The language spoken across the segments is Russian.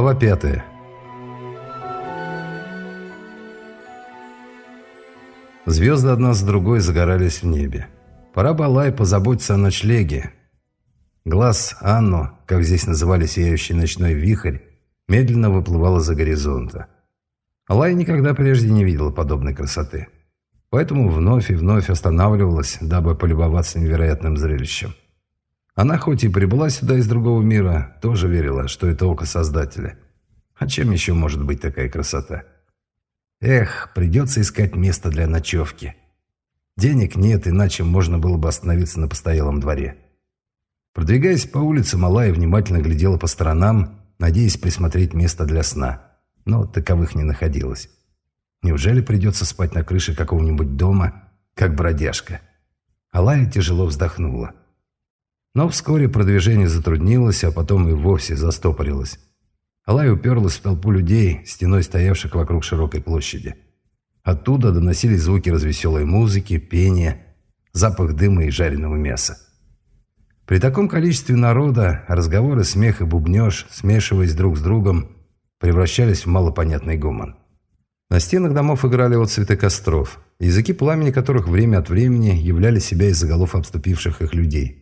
Глава пятая. Звезды одна с другой загорались в небе. Пора Балай позаботиться о ночлеге. Глаз Анну, как здесь называли сияющий ночной вихрь, медленно выплывала за горизонта. Алай никогда прежде не видела подобной красоты. Поэтому вновь и вновь останавливалась, дабы полюбоваться невероятным зрелищем. Она хоть и прибыла сюда из другого мира, тоже верила, что это око Создателя. А чем еще может быть такая красота? Эх, придется искать место для ночевки. Денег нет, иначе можно было бы остановиться на постоялом дворе. Продвигаясь по улице, Малая внимательно глядела по сторонам, надеясь присмотреть место для сна. Но таковых не находилось. Неужели придется спать на крыше какого-нибудь дома, как бродяжка? Алая тяжело вздохнула. Но вскоре продвижение затруднилось, а потом и вовсе застопорилось. Алай уперлась в толпу людей, стеной стоявших вокруг широкой площади. Оттуда доносились звуки развеселой музыки, пения, запах дыма и жареного мяса. При таком количестве народа разговоры, смех и бубнеж, смешиваясь друг с другом, превращались в малопонятный гомон. На стенах домов играли вот цветы костров, языки пламени которых время от времени являли себя из заголов обступивших их людей.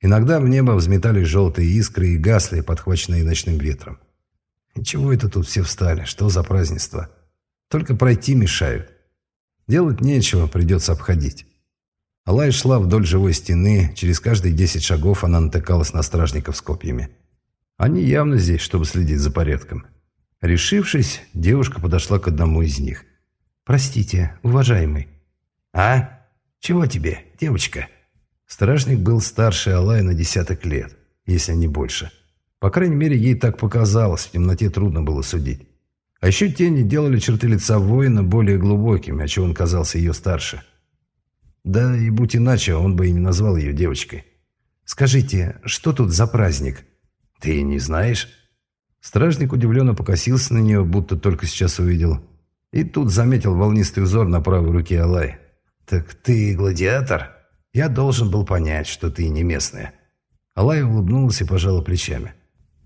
Иногда в небо взметались желтые искры и гасли, подхваченные ночным ветром. И чего это тут все встали? Что за празднество? Только пройти мешают. Делать нечего, придется обходить. Алай шла вдоль живой стены, через каждые десять шагов она натыкалась на стражников с копьями. Они явно здесь, чтобы следить за порядком. Решившись, девушка подошла к одному из них. «Простите, уважаемый». «А? Чего тебе, девочка?» Стражник был старше Алая на десяток лет, если не больше. По крайней мере, ей так показалось, в темноте трудно было судить. А еще тени делали черты лица воина более глубокими, отчего он казался ее старше. Да и будь иначе, он бы и не назвал ее девочкой. «Скажите, что тут за праздник?» «Ты не знаешь?» Стражник удивленно покосился на нее, будто только сейчас увидел. И тут заметил волнистый узор на правой руке Алай. «Так ты гладиатор? Я должен был понять, что ты не местная». Алай улыбнулась и пожала плечами.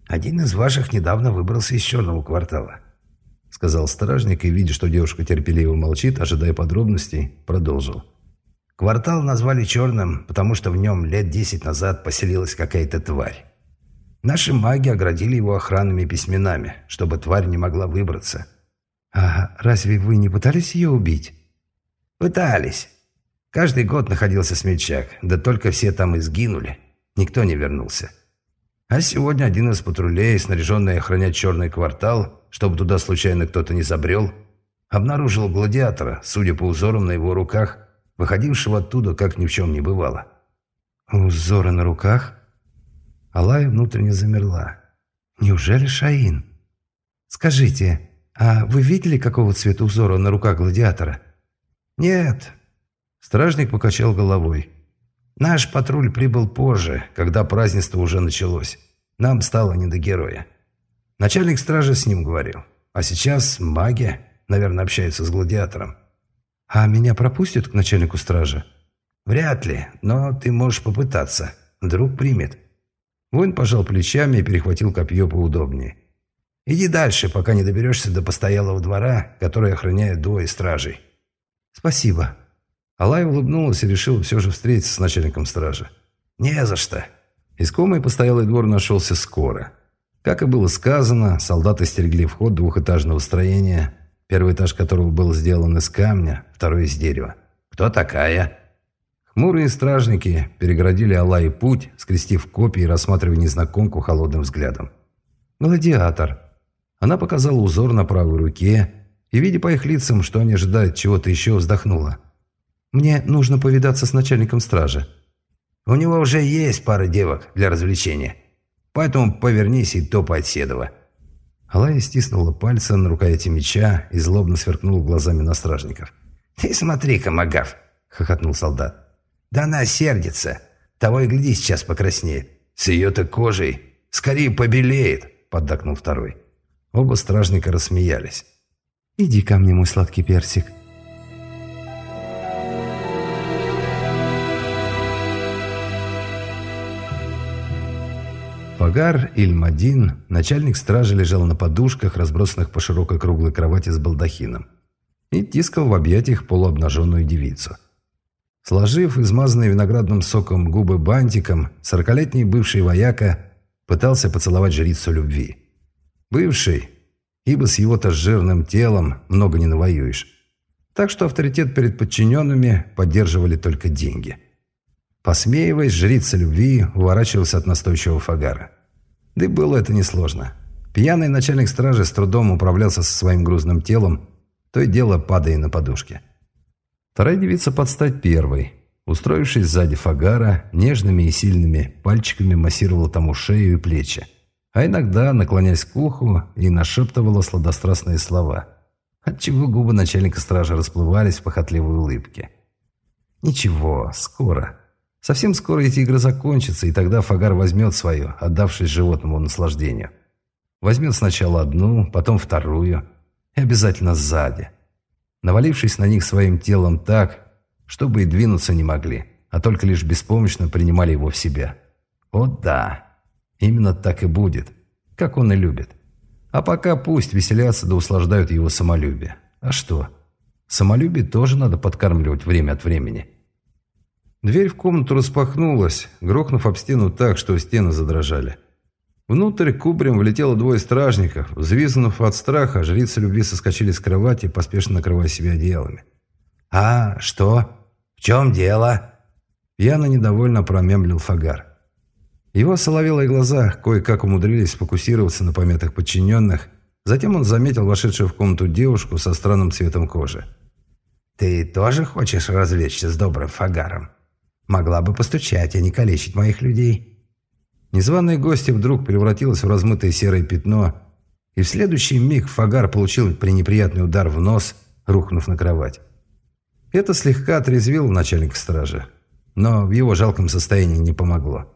«Один из ваших недавно выбрался из черного квартала», — сказал стражник, и, видя, что девушка терпеливо молчит, ожидая подробностей, продолжил. «Квартал назвали черным, потому что в нем лет десять назад поселилась какая-то тварь. Наши маги оградили его охранными письменами, чтобы тварь не могла выбраться. «А разве вы не пытались ее убить?» «Пытались. Каждый год находился смельчак, да только все там и сгинули. Никто не вернулся. А сегодня один из патрулей, снаряженный охранять черный квартал, чтобы туда случайно кто-то не забрел, обнаружил гладиатора, судя по узорам на его руках, выходившего оттуда, как ни в чем не бывало. «Узоры на руках?» Алая внутренне замерла. «Неужели Шаин?» «Скажите, а вы видели, какого цвета узора на руках гладиатора?» «Нет». Стражник покачал головой. «Наш патруль прибыл позже, когда празднество уже началось. Нам стало не до героя. Начальник стражи с ним говорил. А сейчас маги, наверное, общаются с гладиатором». «А меня пропустят к начальнику стражи?» «Вряд ли, но ты можешь попытаться. Вдруг примет». Воин пожал плечами и перехватил копье поудобнее. «Иди дальше, пока не доберешься до постоялого двора, который охраняет двое стражей». «Спасибо». Алай улыбнулась и решил все же встретиться с начальником стражи. «Не за что». Искомый постоялый двор нашелся скоро. Как и было сказано, солдаты стерегли вход двухэтажного строения, первый этаж которого был сделан из камня, второй из дерева. «Кто такая?» Хмурые стражники перегородили Аллае путь, скрестив копии и рассматривая незнакомку холодным взглядом. «Гладиатор». Она показала узор на правой руке и, видя по их лицам, что они ожидают чего-то еще, вздохнула. «Мне нужно повидаться с начальником стражи». «У него уже есть пара девок для развлечения, поэтому повернись и топай от Седова». Алая стиснула пальцы на рукояти меча и злобно сверкнула глазами на стражников. «Ты смотри-ка, Магав!» — хохотнул солдат. Да она сердится. Того и гляди, сейчас покраснеет. С ее-то кожей. Скорее побелеет, поддакнул второй. Оба стражника рассмеялись. «Иди ко мне, мой сладкий персик». Фагар Ильмадин, начальник стражи, лежал на подушках, разбросанных по широкой круглой кровати с балдахином, и тискал в объятиях полуобнаженную девицу. Сложив измазанные виноградным соком губы бантиком, сорокалетний бывший вояка пытался поцеловать жрицу любви. Бывший, ибо с его-то жирным телом много не навоюешь. Так что авторитет перед подчиненными поддерживали только деньги. Посмеиваясь, жрица любви уворачивался от настойчивого фагара. Да и было это несложно. Пьяный начальник стражи с трудом управлялся со своим грузным телом, то и дело падая на подушке. Вторая девица подстать первой. Устроившись сзади фагара, нежными и сильными пальчиками массировала тому шею и плечи, а иногда, наклоняясь к уху, и нашептывала сладострастные слова – отчего губы начальника стражи расплывались в похотливой улыбке. «Ничего, скоро. Совсем скоро эти игры закончатся, и тогда Фагар возьмет свое, отдавшись животному наслаждению. Возьмет сначала одну, потом вторую, и обязательно сзади, навалившись на них своим телом так, чтобы и двинуться не могли, а только лишь беспомощно принимали его в себя. О да, именно так и будет, как он и любит». А пока пусть веселятся да услаждают его самолюбие. А что? Самолюбие тоже надо подкармливать время от времени. Дверь в комнату распахнулась, грохнув об стену так, что стены задрожали. Внутрь кубрем влетело двое стражников. Взвизгнув от страха, жрицы любви соскочили с кровати, поспешно накрывая себя одеялами. «А, что? В чем дело?» Пьяно недовольно промямлил Фагар. Его соловелые глаза кое-как умудрились сфокусироваться на пометах подчиненных. Затем он заметил вошедшую в комнату девушку со странным цветом кожи. «Ты тоже хочешь развлечься с добрым фагаром? Могла бы постучать, а не калечить моих людей». Незваная гостья вдруг превратилась в размытое серое пятно, и в следующий миг фагар получил пренеприятный удар в нос, рухнув на кровать. Это слегка отрезвило начальника стражи, но в его жалком состоянии не помогло.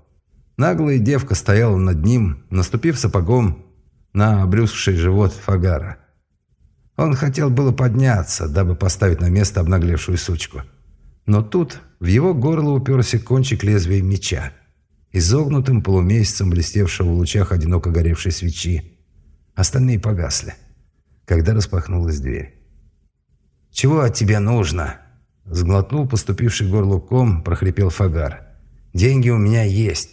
Наглая девка стояла над ним, наступив сапогом на обрюзгший живот Фагара. Он хотел было подняться, дабы поставить на место обнаглевшую сучку. Но тут в его горло уперся кончик лезвия меча, изогнутым полумесяцем блестевшего в лучах одиноко горевшей свечи. Остальные погасли, когда распахнулась дверь. «Чего от тебя нужно?» Сглотнул поступивший горло ком, прохрипел Фагар. «Деньги у меня есть.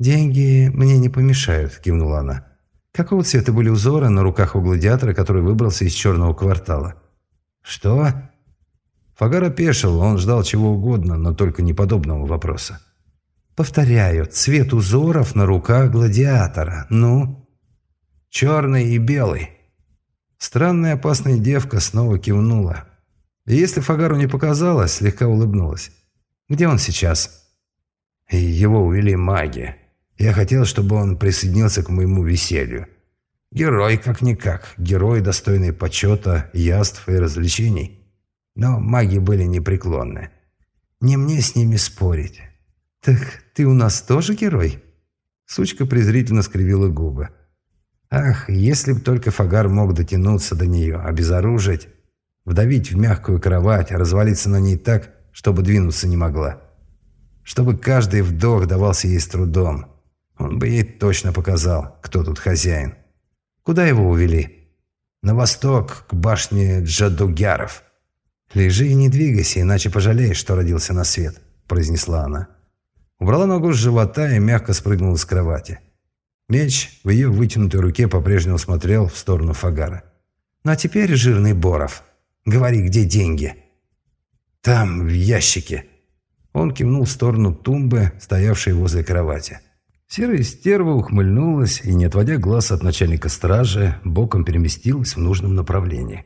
«Деньги мне не помешают», – кивнула она. «Какого цвета были узоры на руках у гладиатора, который выбрался из черного квартала?» «Что?» Фагар опешил, он ждал чего угодно, но только не подобного вопроса. «Повторяю, цвет узоров на руках гладиатора. Ну?» «Черный и белый». Странная опасная девка снова кивнула. И если Фагару не показалось, слегка улыбнулась. «Где он сейчас?» «Его увели маги. Я хотел, чтобы он присоединился к моему веселью. Герой как-никак, герой, достойный почета, яств и развлечений. Но маги были непреклонны. Не мне с ними спорить. «Так ты у нас тоже герой?» Сучка презрительно скривила губы. Ах, если б только Фагар мог дотянуться до нее, обезоружить, вдавить в мягкую кровать, развалиться на ней так, чтобы двинуться не могла. Чтобы каждый вдох давался ей с трудом. Он бы ей точно показал, кто тут хозяин. Куда его увели? На восток, к башне Джадугяров. «Лежи и не двигайся, иначе пожалеешь, что родился на свет», – произнесла она. Убрала ногу с живота и мягко спрыгнула с кровати. Меч в ее вытянутой руке по-прежнему смотрел в сторону Фагара. «Ну а теперь, жирный Боров, говори, где деньги?» «Там, в ящике». Он кивнул в сторону тумбы, стоявшей возле кровати. Серая стерва ухмыльнулась и, не отводя глаз от начальника стражи, боком переместилась в нужном направлении.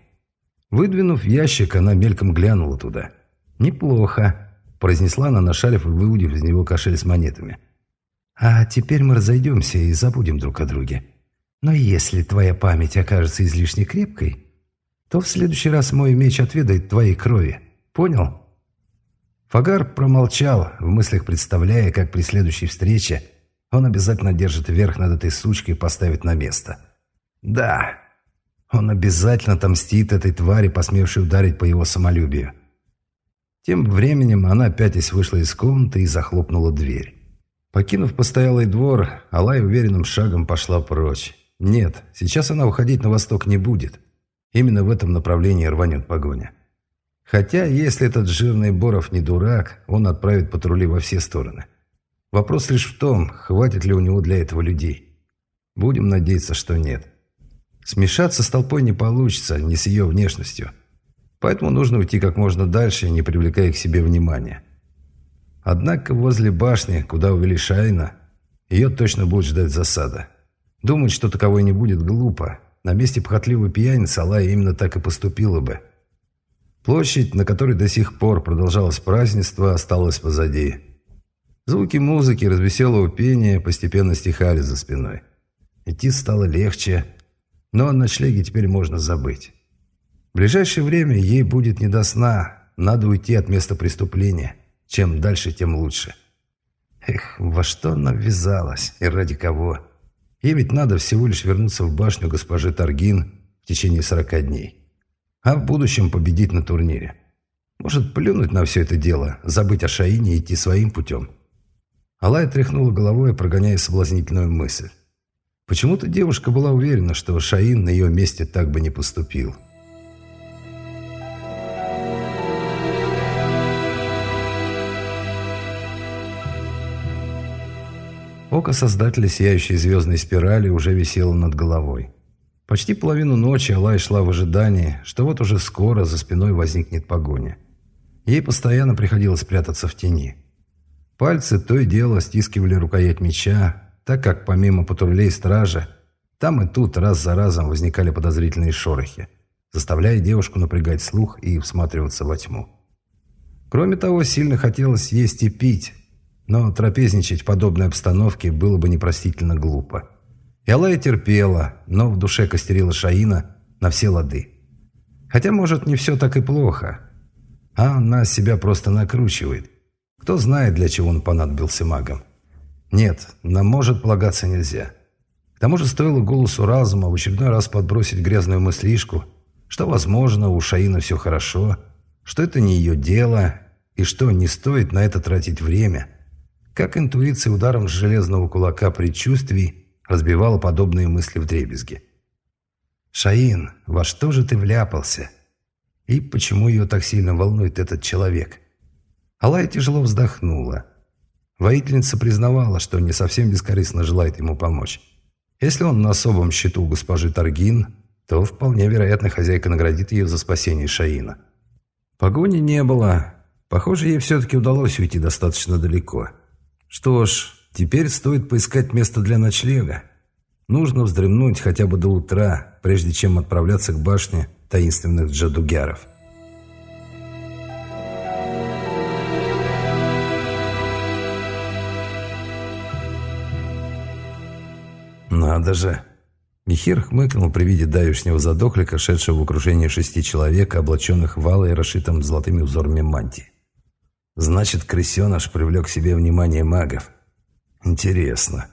Выдвинув ящик, она мельком глянула туда. «Неплохо», – произнесла она, нашарив и выудив из него кошель с монетами. «А теперь мы разойдемся и забудем друг о друге. Но если твоя память окажется излишне крепкой, то в следующий раз мой меч отведает твоей крови. Понял?» Фагар промолчал, в мыслях представляя, как при следующей встрече – он обязательно держит верх над этой сучкой и поставит на место. Да, он обязательно отомстит этой твари, посмевшей ударить по его самолюбию. Тем временем она опять вышла из комнаты и захлопнула дверь. Покинув постоялый двор, Алай уверенным шагом пошла прочь. Нет, сейчас она уходить на восток не будет. Именно в этом направлении рванет погоня. Хотя, если этот жирный Боров не дурак, он отправит патрули во все стороны. Вопрос лишь в том, хватит ли у него для этого людей. Будем надеяться, что нет. Смешаться с толпой не получится, не с ее внешностью. Поэтому нужно уйти как можно дальше, не привлекая к себе внимания. Однако возле башни, куда увели Шайна, ее точно будет ждать засада. Думать, что таковой не будет, глупо. На месте похотливой пьяницы Алая именно так и поступила бы. Площадь, на которой до сих пор продолжалось празднество, осталась позади. Звуки музыки, развеселого пения постепенно стихали за спиной. Идти стало легче, но о ночлеге теперь можно забыть. В ближайшее время ей будет не до сна, надо уйти от места преступления. Чем дальше, тем лучше. Эх, во что она ввязалась и ради кого? Ей ведь надо всего лишь вернуться в башню госпожи Таргин в течение сорока дней. А в будущем победить на турнире. Может, плюнуть на все это дело, забыть о Шаине и идти своим путем. Алая тряхнула головой, прогоняя соблазнительную мысль. Почему-то девушка была уверена, что Шаин на ее месте так бы не поступил. Око создателя сияющей звездной спирали уже висело над головой. Почти половину ночи Алай шла в ожидании, что вот уже скоро за спиной возникнет погоня. Ей постоянно приходилось прятаться в тени. Пальцы то и дело стискивали рукоять меча, так как помимо патрулей стражи, там и тут раз за разом возникали подозрительные шорохи, заставляя девушку напрягать слух и всматриваться во тьму. Кроме того, сильно хотелось есть и пить, но трапезничать в подобной обстановке было бы непростительно глупо. И Алая терпела, но в душе костерила Шаина на все лады. Хотя, может, не все так и плохо. А она себя просто накручивает. Кто знает, для чего он понадобился магом. Нет, нам может полагаться нельзя. К тому же стоило голосу разума в очередной раз подбросить грязную мыслишку, что, возможно, у Шаина все хорошо, что это не ее дело и что не стоит на это тратить время – как интуиция ударом с железного кулака предчувствий разбивала подобные мысли в дребезги. «Шаин, во что же ты вляпался? И почему ее так сильно волнует этот человек?» Алая тяжело вздохнула. Воительница признавала, что не совсем бескорыстно желает ему помочь. Если он на особом счету госпожи Таргин, то вполне вероятно хозяйка наградит ее за спасение Шаина. Погони не было. Похоже, ей все-таки удалось уйти достаточно далеко. Что ж, теперь стоит поискать место для ночлега. Нужно вздремнуть хотя бы до утра, прежде чем отправляться к башне таинственных джадугяров. «Надо же!» Михир хмыкнул при виде давешнего задохлика, шедшего в окружении шести человек, облаченных в алой, расшитым золотыми узорами мантии. Значит, крысеныш привлек к себе внимание магов. Интересно.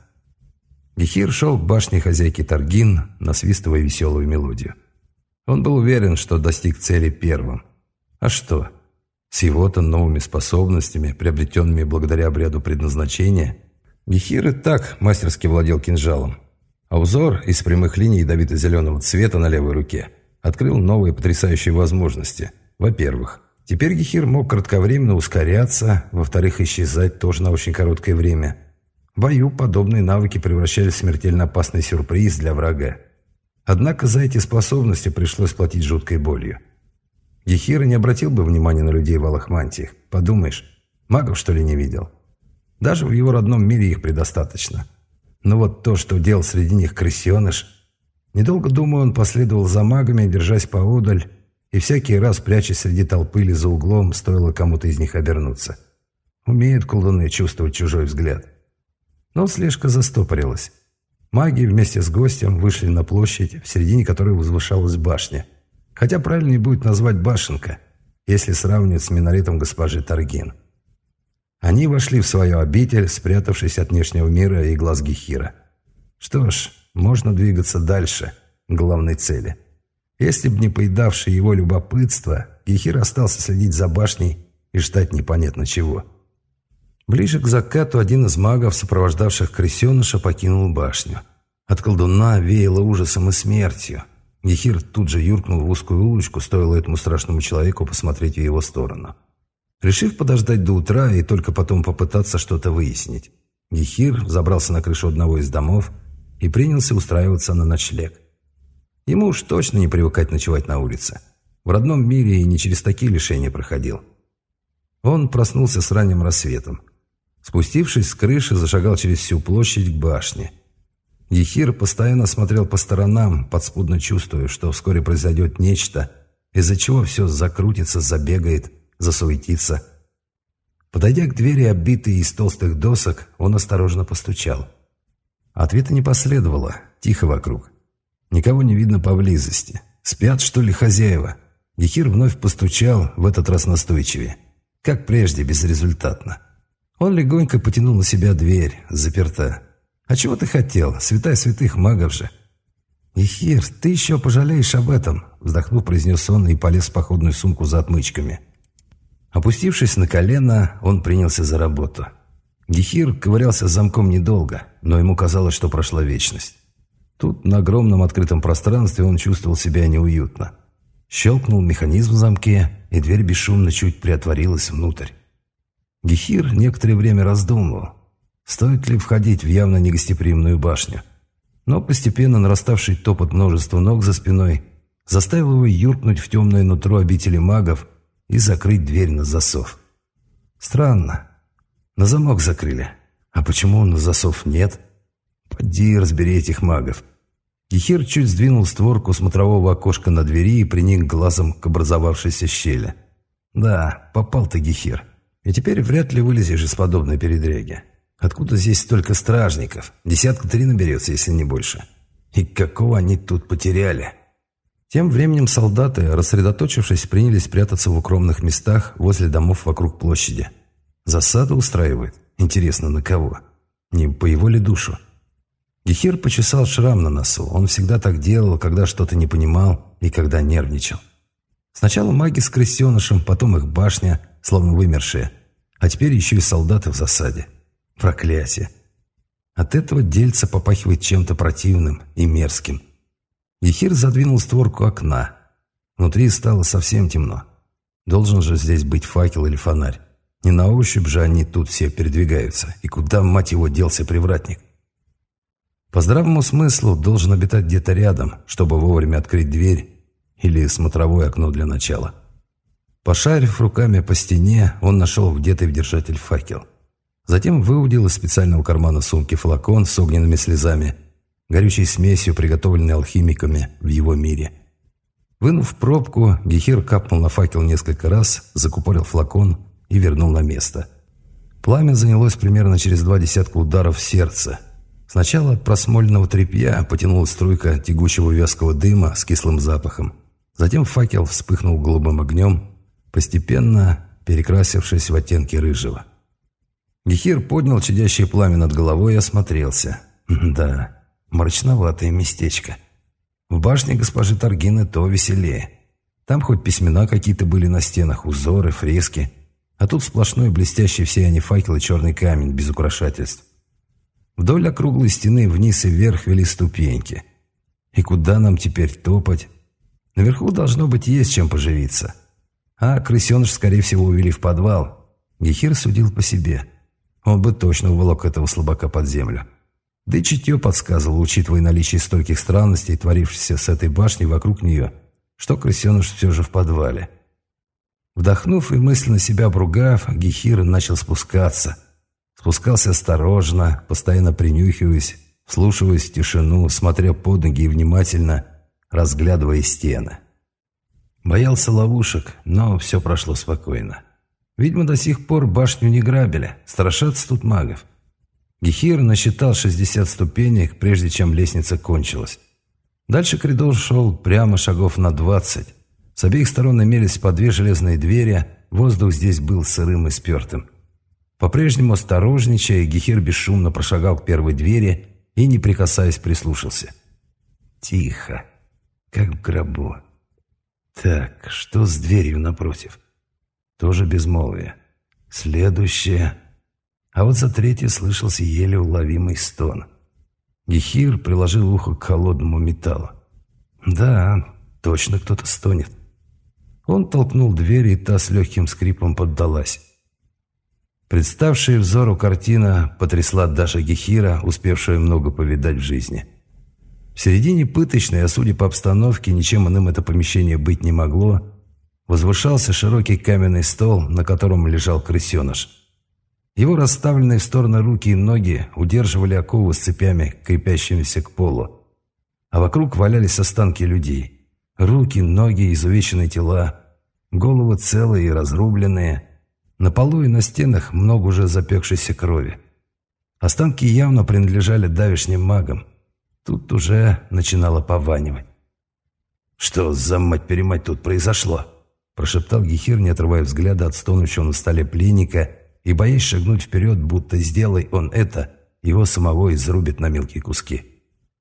Гехир шел к башне хозяйки Таргин, насвистывая веселую мелодию. Он был уверен, что достиг цели первым. А что? С его-то новыми способностями, приобретенными благодаря обряду предназначения, Гехир и так мастерски владел кинжалом. А узор из прямых линий ядовито-зеленого цвета на левой руке открыл новые потрясающие возможности. Во-первых, Теперь Гехир мог кратковременно ускоряться, во-вторых, исчезать тоже на очень короткое время. В бою подобные навыки превращались в смертельно опасный сюрприз для врага. Однако за эти способности пришлось платить жуткой болью. Гехир не обратил бы внимания на людей в алых мантиях. Подумаешь, магов что ли не видел? Даже в его родном мире их предостаточно. Но вот то, что делал среди них крысеныш... Недолго думая, он последовал за магами, держась поодаль, и всякий раз, прячась среди толпы или за углом, стоило кому-то из них обернуться. Умеют колдуны чувствовать чужой взгляд. Но слежка застопорилась. Маги вместе с гостем вышли на площадь, в середине которой возвышалась башня. Хотя правильнее будет назвать башенка, если сравнивать с минаретом госпожи Таргин. Они вошли в свою обитель, спрятавшись от внешнего мира и глаз Гехира. Что ж, можно двигаться дальше, к главной цели – если б не поедавшее его любопытство, Гехир остался следить за башней и ждать непонятно чего. Ближе к закату один из магов, сопровождавших крысеныша, покинул башню. От колдуна веяло ужасом и смертью. Гехир тут же юркнул в узкую улочку, стоило этому страшному человеку посмотреть в его сторону. Решив подождать до утра и только потом попытаться что-то выяснить, Гехир забрался на крышу одного из домов и принялся устраиваться на ночлег. Ему уж точно не привыкать ночевать на улице. В родном мире и не через такие лишения проходил. Он проснулся с ранним рассветом. Спустившись с крыши, зашагал через всю площадь к башне. Ехир постоянно смотрел по сторонам, подспудно чувствуя, что вскоре произойдет нечто, из-за чего все закрутится, забегает, засуетится. Подойдя к двери, обитой из толстых досок, он осторожно постучал. Ответа не последовало, тихо вокруг. Никого не видно поблизости. Спят, что ли, хозяева? Ехир вновь постучал, в этот раз настойчивее. Как прежде, безрезультатно. Он легонько потянул на себя дверь, заперта. «А чего ты хотел? Святая святых магов же!» «Ехир, ты еще пожалеешь об этом!» Вздохнув, произнес он и полез в походную сумку за отмычками. Опустившись на колено, он принялся за работу. Гехир ковырялся замком недолго, но ему казалось, что прошла вечность. Тут, на огромном открытом пространстве, он чувствовал себя неуютно. Щелкнул механизм в замке, и дверь бесшумно чуть приотворилась внутрь. Гехир некоторое время раздумывал, стоит ли входить в явно негостеприимную башню. Но постепенно нараставший топот множества ног за спиной заставил его юркнуть в темное нутро обители магов и закрыть дверь на засов. Странно. На замок закрыли. А почему на засов нет? Поди разбери этих магов. Гехир чуть сдвинул створку смотрового окошка на двери и приник глазом к образовавшейся щели. Да, попал ты, Гехир. И теперь вряд ли вылезешь из подобной передряги. Откуда здесь столько стражников? Десятка три наберется, если не больше. И какого они тут потеряли? Тем временем солдаты, рассредоточившись, принялись прятаться в укромных местах возле домов вокруг площади. Засаду устраивает. Интересно, на кого? Не по его ли душу? Гехир почесал шрам на носу. Он всегда так делал, когда что-то не понимал и когда нервничал. Сначала маги с крысенышем, потом их башня, словно вымершие. А теперь еще и солдаты в засаде. Проклятие. От этого дельца попахивает чем-то противным и мерзким. Ехир задвинул створку окна. Внутри стало совсем темно. Должен же здесь быть факел или фонарь. Не на ощупь же они тут все передвигаются. И куда, мать его, делся привратник? По здравому смыслу должен обитать где-то рядом, чтобы вовремя открыть дверь или смотровое окно для начала. Пошарив руками по стене, он нашел где-то в держатель факел. Затем выудил из специального кармана сумки флакон с огненными слезами, горючей смесью, приготовленной алхимиками в его мире. Вынув пробку, Гехир капнул на факел несколько раз, закупорил флакон и вернул на место. Пламя занялось примерно через два десятка ударов в сердце. Сначала от просмоленного тряпья потянулась струйка тягучего вязкого дыма с кислым запахом. Затем факел вспыхнул голубым огнем, постепенно перекрасившись в оттенки рыжего. Гехир поднял чадящее пламя над головой и осмотрелся. Да, мрачноватое местечко. В башне госпожи Таргины то веселее. Там хоть письмена какие-то были на стенах, узоры, фрески. А тут сплошной блестящий в сиянии факел и черный камень без украшательств. Вдоль округлой стены вниз и вверх вели ступеньки. И куда нам теперь топать? Наверху должно быть есть чем поживиться. А крысеныш, скорее всего, увели в подвал. Гехир судил по себе. Он бы точно уволок этого слабака под землю. Да и чутье подсказывало, учитывая наличие стольких странностей, творившихся с этой башней вокруг нее, что крысеныш все же в подвале. Вдохнув и мысленно себя обругав, Гехир начал спускаться. Спускался осторожно, постоянно принюхиваясь, вслушиваясь в тишину, смотря под ноги и внимательно разглядывая стены. Боялся ловушек, но все прошло спокойно. Видимо, до сих пор башню не грабили, страшатся тут магов. Гехир насчитал 60 ступенек, прежде чем лестница кончилась. Дальше коридор шел прямо шагов на 20. С обеих сторон имелись по две железные двери, воздух здесь был сырым и спертым. По-прежнему осторожничая, Гехир бесшумно прошагал к первой двери и, не прикасаясь, прислушался. Тихо, как в гробу. Так, что с дверью напротив? Тоже безмолвие. Следующее. А вот за третьей слышался еле уловимый стон. Гехир приложил ухо к холодному металлу. «Да, точно кто-то стонет». Он толкнул дверь, и та с легким скрипом поддалась. Представшая взору картина потрясла даже Гехира, успевшая много повидать в жизни. В середине пыточной, а судя по обстановке, ничем иным это помещение быть не могло, возвышался широкий каменный стол, на котором лежал крысеныш. Его расставленные в стороны руки и ноги удерживали оковы с цепями, крепящимися к полу. А вокруг валялись останки людей. Руки, ноги, изувеченные тела, головы целые и разрубленные – на полу и на стенах много уже запекшейся крови. Останки явно принадлежали давешним магам. Тут уже начинало пованивать. «Что за мать-перемать тут произошло?» Прошептал Гехир, не отрывая взгляда от стонущего на столе пленника и боясь шагнуть вперед, будто сделай он это, его самого изрубит на мелкие куски.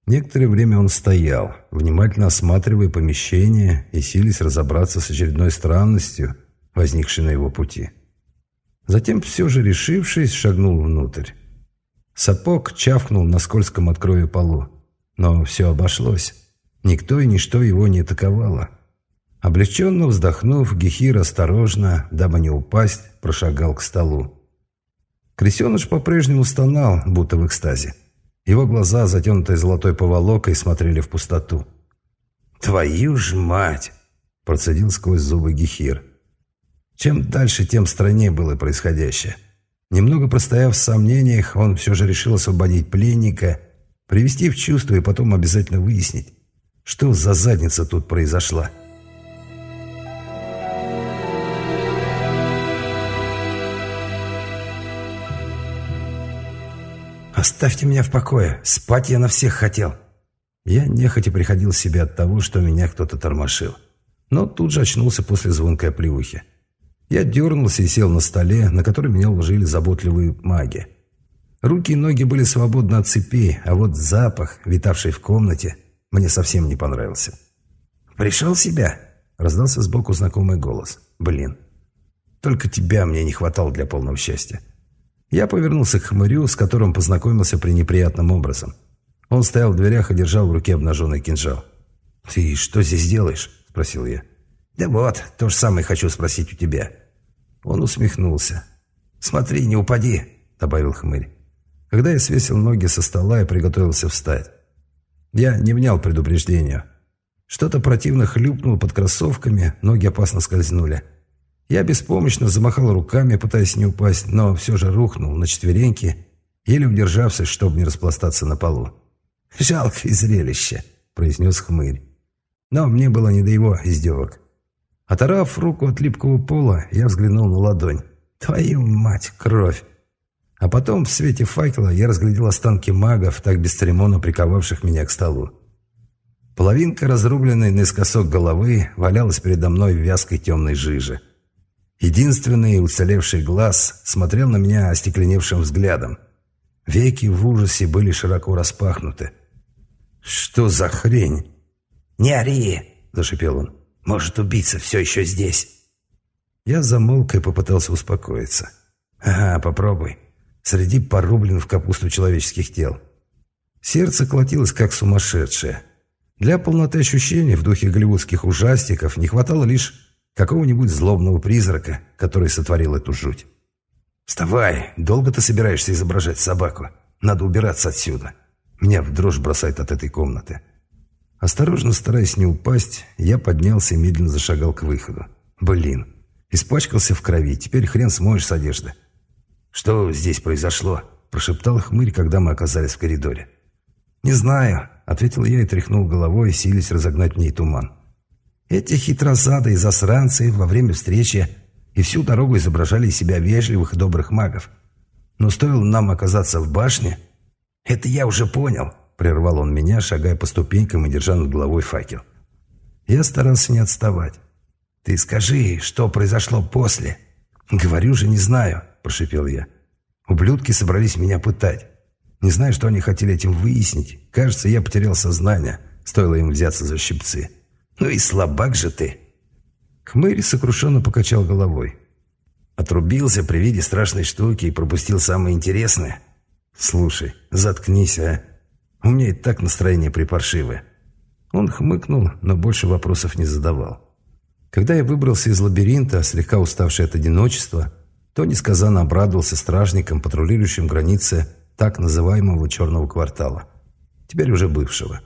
Некоторое время он стоял, внимательно осматривая помещение и силясь разобраться с очередной странностью, возникшей на его пути. Затем, все же решившись, шагнул внутрь. Сапог чавкнул на скользком от полу. Но все обошлось. Никто и ничто его не атаковало. Облегченно вздохнув, Гехир осторожно, дабы не упасть, прошагал к столу. Крысеныш по-прежнему стонал, будто в экстазе. Его глаза, затянутые золотой поволокой, смотрели в пустоту. «Твою ж мать!» – процедил сквозь зубы Гехир. Чем дальше, тем страннее было происходящее. Немного простояв в сомнениях, он все же решил освободить пленника, привести в чувство и потом обязательно выяснить, что за задница тут произошла. «Оставьте меня в покое. Спать я на всех хотел». Я нехотя приходил в себя от того, что меня кто-то тормошил. Но тут же очнулся после звонкой оплеухи. Я дернулся и сел на столе, на который меня уложили заботливые маги. Руки и ноги были свободны от цепей, а вот запах, витавший в комнате, мне совсем не понравился. «Пришел себя?» — раздался сбоку знакомый голос. «Блин, только тебя мне не хватало для полного счастья». Я повернулся к хмырю, с которым познакомился пренеприятным образом. Он стоял в дверях и держал в руке обнаженный кинжал. «Ты что здесь делаешь?» — спросил я. «Да вот, то же самое хочу спросить у тебя». Он усмехнулся. «Смотри, не упади», — добавил хмырь. Когда я свесил ноги со стола и приготовился встать. Я не внял предупреждению. Что-то противно хлюпнуло под кроссовками, ноги опасно скользнули. Я беспомощно замахал руками, пытаясь не упасть, но все же рухнул на четвереньки, еле удержавшись, чтобы не распластаться на полу. «Жалкое зрелище», — произнес хмырь. Но мне было не до его издевок. Оторав руку от липкого пола, я взглянул на ладонь. Твою мать, кровь! А потом в свете факела я разглядел останки магов, так бесцеремонно приковавших меня к столу. Половинка разрубленной наискосок головы валялась передо мной в вязкой темной жиже. Единственный уцелевший глаз смотрел на меня остекленевшим взглядом. Веки в ужасе были широко распахнуты. «Что за хрень?» «Не ори!» – зашипел он. Может, убийца все еще здесь?» Я замолк и попытался успокоиться. «Ага, попробуй. Среди порублен в капусту человеческих тел». Сердце колотилось, как сумасшедшее. Для полноты ощущений в духе голливудских ужастиков не хватало лишь какого-нибудь злобного призрака, который сотворил эту жуть. «Вставай! Долго ты собираешься изображать собаку? Надо убираться отсюда!» Меня в дрожь бросает от этой комнаты. Осторожно, стараясь не упасть, я поднялся и медленно зашагал к выходу. Блин, испачкался в крови, теперь хрен смоешь с одежды. «Что здесь произошло?» – прошептал хмырь, когда мы оказались в коридоре. «Не знаю», – ответил я и тряхнул головой, силясь разогнать в ней туман. Эти хитрозады и засранцы во время встречи и всю дорогу изображали из себя вежливых и добрых магов. Но стоило нам оказаться в башне, это я уже понял –— прервал он меня, шагая по ступенькам и держа над головой факел. Я старался не отставать. «Ты скажи, что произошло после?» «Говорю же, не знаю», — прошипел я. «Ублюдки собрались меня пытать. Не знаю, что они хотели этим выяснить. Кажется, я потерял сознание, стоило им взяться за щипцы». «Ну и слабак же ты!» Хмырь сокрушенно покачал головой. Отрубился при виде страшной штуки и пропустил самое интересное? Слушай, заткнись, а. У меня и так настроение припаршивое. Он хмыкнул, но больше вопросов не задавал. Когда я выбрался из лабиринта, слегка уставший от одиночества, то несказанно обрадовался стражникам, патрулирующим границы так называемого «черного квартала». Теперь уже бывшего.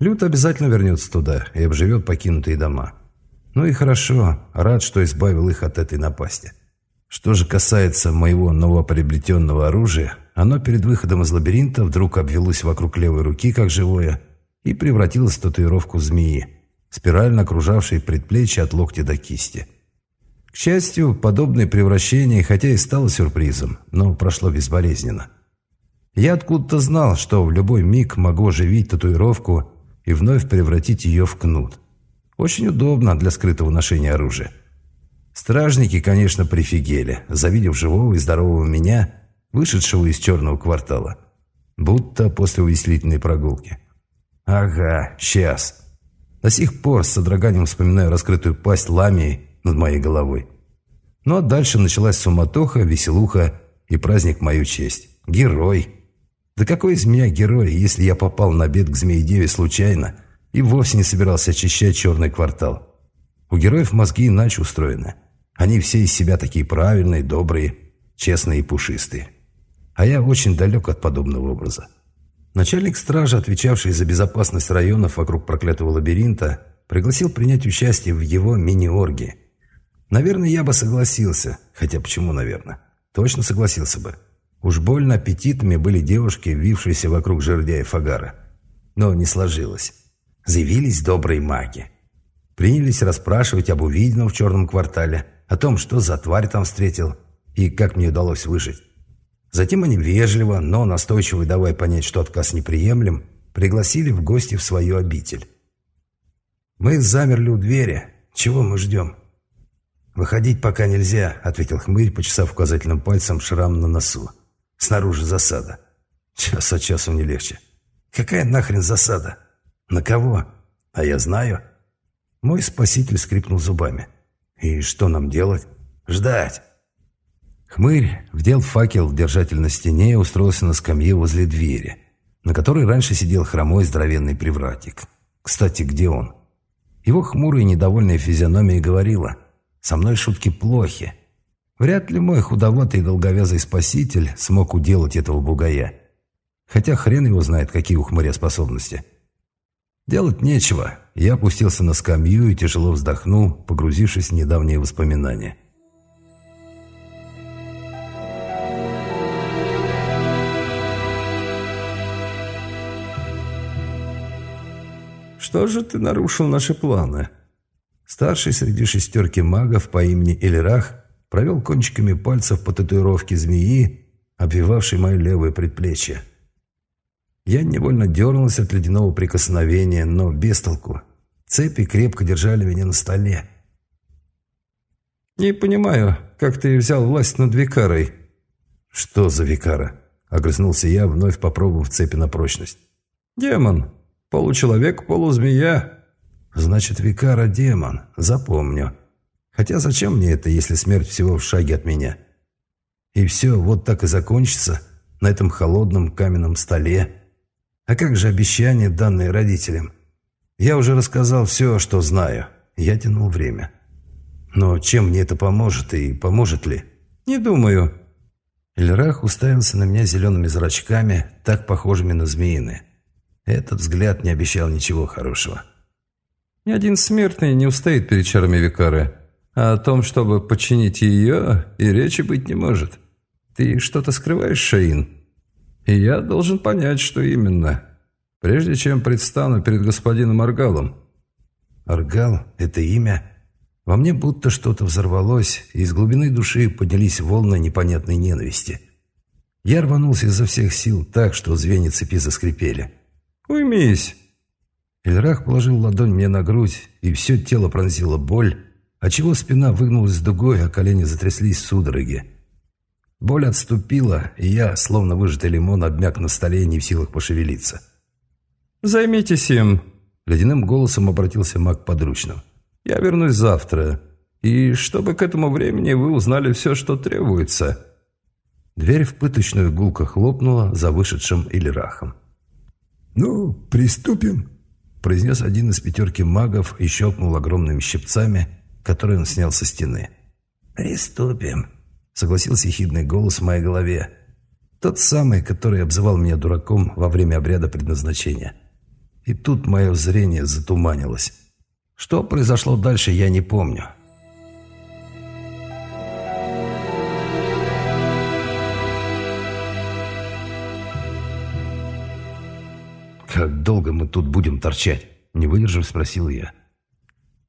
Люд обязательно вернется туда и обживет покинутые дома. Ну и хорошо, рад, что избавил их от этой напасти. Что же касается моего новоприобретенного оружия, оно перед выходом из лабиринта вдруг обвелось вокруг левой руки, как живое, и превратилось в татуировку змеи, спирально окружавшей предплечье от локтя до кисти. К счастью, подобное превращение, хотя и стало сюрпризом, но прошло безболезненно. Я откуда-то знал, что в любой миг могу оживить татуировку и вновь превратить ее в кнут. Очень удобно для скрытого ношения оружия. Стражники, конечно, прифигели, завидев живого и здорового меня, вышедшего из черного квартала. Будто после увеселительной прогулки. Ага, сейчас. До сих пор с содроганием вспоминаю раскрытую пасть ламии над моей головой. Ну а дальше началась суматоха, веселуха и праздник в мою честь. Герой. Да какой из меня герой, если я попал на бед к Змеедеве случайно и вовсе не собирался очищать черный квартал? У героев мозги иначе устроены. Они все из себя такие правильные, добрые, честные и пушистые. А я очень далек от подобного образа. Начальник стражи, отвечавший за безопасность районов вокруг проклятого лабиринта, пригласил принять участие в его мини-оргии. Наверное, я бы согласился. Хотя почему, наверное? Точно согласился бы. Уж больно аппетитными были девушки, вившиеся вокруг жердя фагара. Но не сложилось. Заявились добрые маги. Принялись расспрашивать об увиденном в черном квартале, о том, что за тварь там встретил и как мне удалось выжить. Затем они вежливо, но настойчиво давая понять, что отказ неприемлем, пригласили в гости в свою обитель. «Мы замерли у двери. Чего мы ждем?» «Выходить пока нельзя», — ответил хмырь, почесав указательным пальцем шрам на носу. «Снаружи засада. Час от часу не легче. Какая нахрен засада? На кого? А я знаю». Мой спаситель скрипнул зубами. «И что нам делать?» «Ждать». Хмырь вдел факел в держатель на стене и устроился на скамье возле двери, на которой раньше сидел хромой здоровенный привратик. Кстати, где он? Его хмурая недовольная физиономия говорила «Со мной шутки плохи». Вряд ли мой худоватый и долговязый спаситель смог уделать этого бугая. Хотя хрен его знает, какие у хмыря способности. Делать нечего. Я опустился на скамью и тяжело вздохнул, погрузившись в недавние воспоминания. «Что же ты нарушил наши планы?» Старший среди шестерки магов по имени Элирах провел кончиками пальцев по татуировке змеи, обвивавшей мое левое предплечье. Я невольно дернулся от ледяного прикосновения, но без толку. Цепи крепко держали меня на столе. «Не понимаю, как ты взял власть над Викарой?» «Что за Викара?» — огрызнулся я, вновь попробовав цепи на прочность. «Демон. Получеловек, полузмея. Значит, Викара демон. Запомню. Хотя зачем мне это, если смерть всего в шаге от меня? И все вот так и закончится на этом холодном каменном столе. А как же обещания, данные родителям? Я уже рассказал все, что знаю. Я тянул время. Но чем мне это поможет и поможет ли? Не думаю. Эльрах уставился на меня зелеными зрачками, так похожими на змеиные. Этот взгляд не обещал ничего хорошего. Ни один смертный не устоит перед чарами Викары. А о том, чтобы подчинить ее, и речи быть не может. Ты что-то скрываешь, Шаин? И я должен понять, что именно. Прежде чем предстану перед господином Аргалом. Аргал — это имя? Во мне будто что-то взорвалось, и из глубины души поднялись волны непонятной ненависти. Я рванулся изо всех сил так, что звенья цепи заскрипели. «Уймись!» Эльрах положил ладонь мне на грудь, и все тело пронзило боль, отчего спина выгнулась дугой, а колени затряслись в судороге. Боль отступила, и я, словно выжатый лимон, обмяк на столе, не в силах пошевелиться. «Займитесь им!» — ледяным голосом обратился маг подручным. «Я вернусь завтра. И чтобы к этому времени вы узнали все, что требуется». Дверь в пыточную гулко хлопнула за вышедшим Ильрахом. «Ну, приступим», – произнес один из пятерки магов и щелкнул огромными щипцами, которые он снял со стены. «Приступим», – согласился ехидный голос в моей голове. Тот самый, который обзывал меня дураком во время обряда предназначения. И тут мое зрение затуманилось. Что произошло дальше, я не помню. «Как долго мы тут будем торчать?» – не выдержав, спросил я.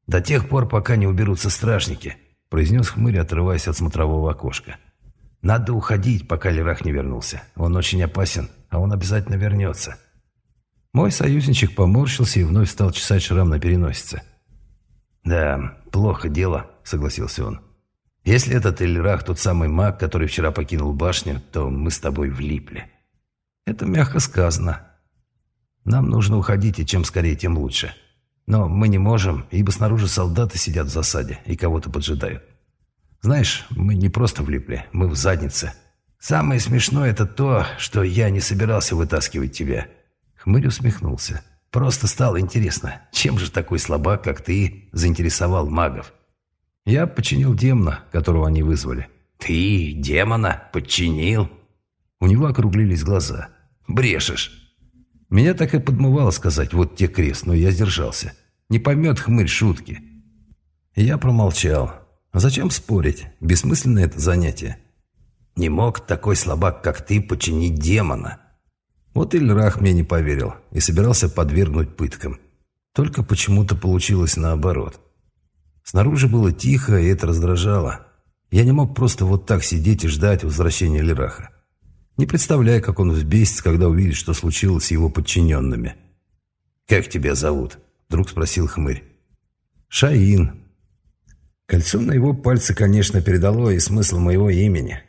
«До тех пор, пока не уберутся стражники», – произнес хмырь, отрываясь от смотрового окошка. «Надо уходить, пока Лерах не вернулся. Он очень опасен, а он обязательно вернется». Мой союзничек поморщился и вновь стал чесать шрам на переносице. «Да, плохо дело», — согласился он. «Если этот Эльрах тот самый маг, который вчера покинул башню, то мы с тобой влипли». «Это мягко сказано. Нам нужно уходить, и чем скорее, тем лучше. Но мы не можем, ибо снаружи солдаты сидят в засаде и кого-то поджидают. Знаешь, мы не просто влипли, мы в заднице. Самое смешное это то, что я не собирался вытаскивать тебя». Хмырь усмехнулся. Просто стало интересно, чем же такой слабак, как ты, заинтересовал магов? Я подчинил демона, которого они вызвали. Ты демона подчинил? У него округлились глаза. Брешешь. Меня так и подмывало сказать «вот те крест», но я сдержался. Не поймет хмырь шутки. Я промолчал. Зачем спорить? Бессмысленное это занятие. Не мог такой слабак, как ты, починить демона. Вот Ильрах мне не поверил и собирался подвергнуть пыткам. Только почему-то получилось наоборот. Снаружи было тихо, и это раздражало. Я не мог просто вот так сидеть и ждать возвращения Лираха. Не представляя, как он взбесится, когда увидит, что случилось с его подчиненными. «Как тебя зовут?» – вдруг спросил хмырь. «Шаин». Кольцо на его пальце, конечно, передало и смысл моего имени.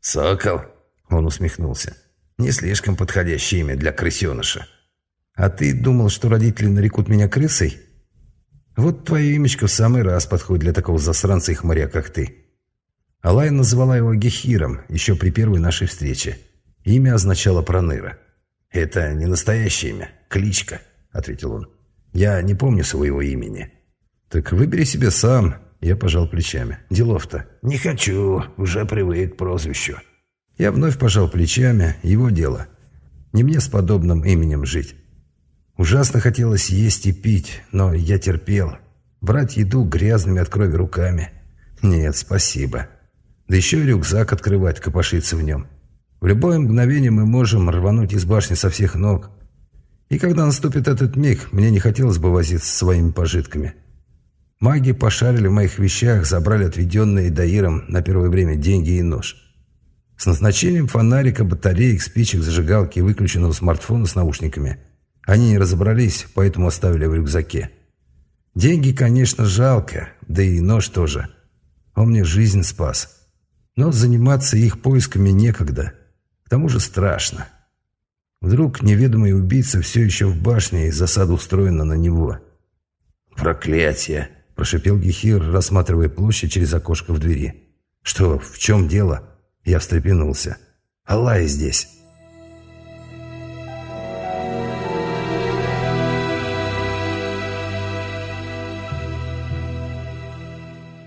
«Сокол?» – он усмехнулся. Не слишком подходящее имя для крысеныша. А ты думал, что родители нарекут меня крысой? Вот твое имечко в самый раз подходит для такого засранца и хмыря, как ты. Алая называла его Гехиром еще при первой нашей встрече. Имя означало Проныра. «Это не настоящее имя, кличка», — ответил он. «Я не помню своего имени». «Так выбери себе сам», — я пожал плечами. «Делов-то». «Не хочу, уже привык к прозвищу». Я вновь пожал плечами, его дело. Не мне с подобным именем жить. Ужасно хотелось есть и пить, но я терпел. Брать еду грязными от крови руками. Нет, спасибо. Да еще и рюкзак открывать, копошиться в нем. В любое мгновение мы можем рвануть из башни со всех ног. И когда наступит этот миг, мне не хотелось бы возиться своими пожитками. Маги пошарили в моих вещах, забрали отведенные Даиром на первое время деньги и нож. С назначением фонарика, батареек, спичек, зажигалки и выключенного смартфона с наушниками. Они не разобрались, поэтому оставили в рюкзаке. Деньги, конечно, жалко, да и нож тоже. Он мне жизнь спас. Но заниматься их поисками некогда. К тому же страшно. Вдруг неведомый убийца все еще в башне, и засада устроена на него. «Проклятие!» – прошипел Гехир, рассматривая площадь через окошко в двери. «Что, в чем дело?» Я встрепенулся. «Аллай здесь!»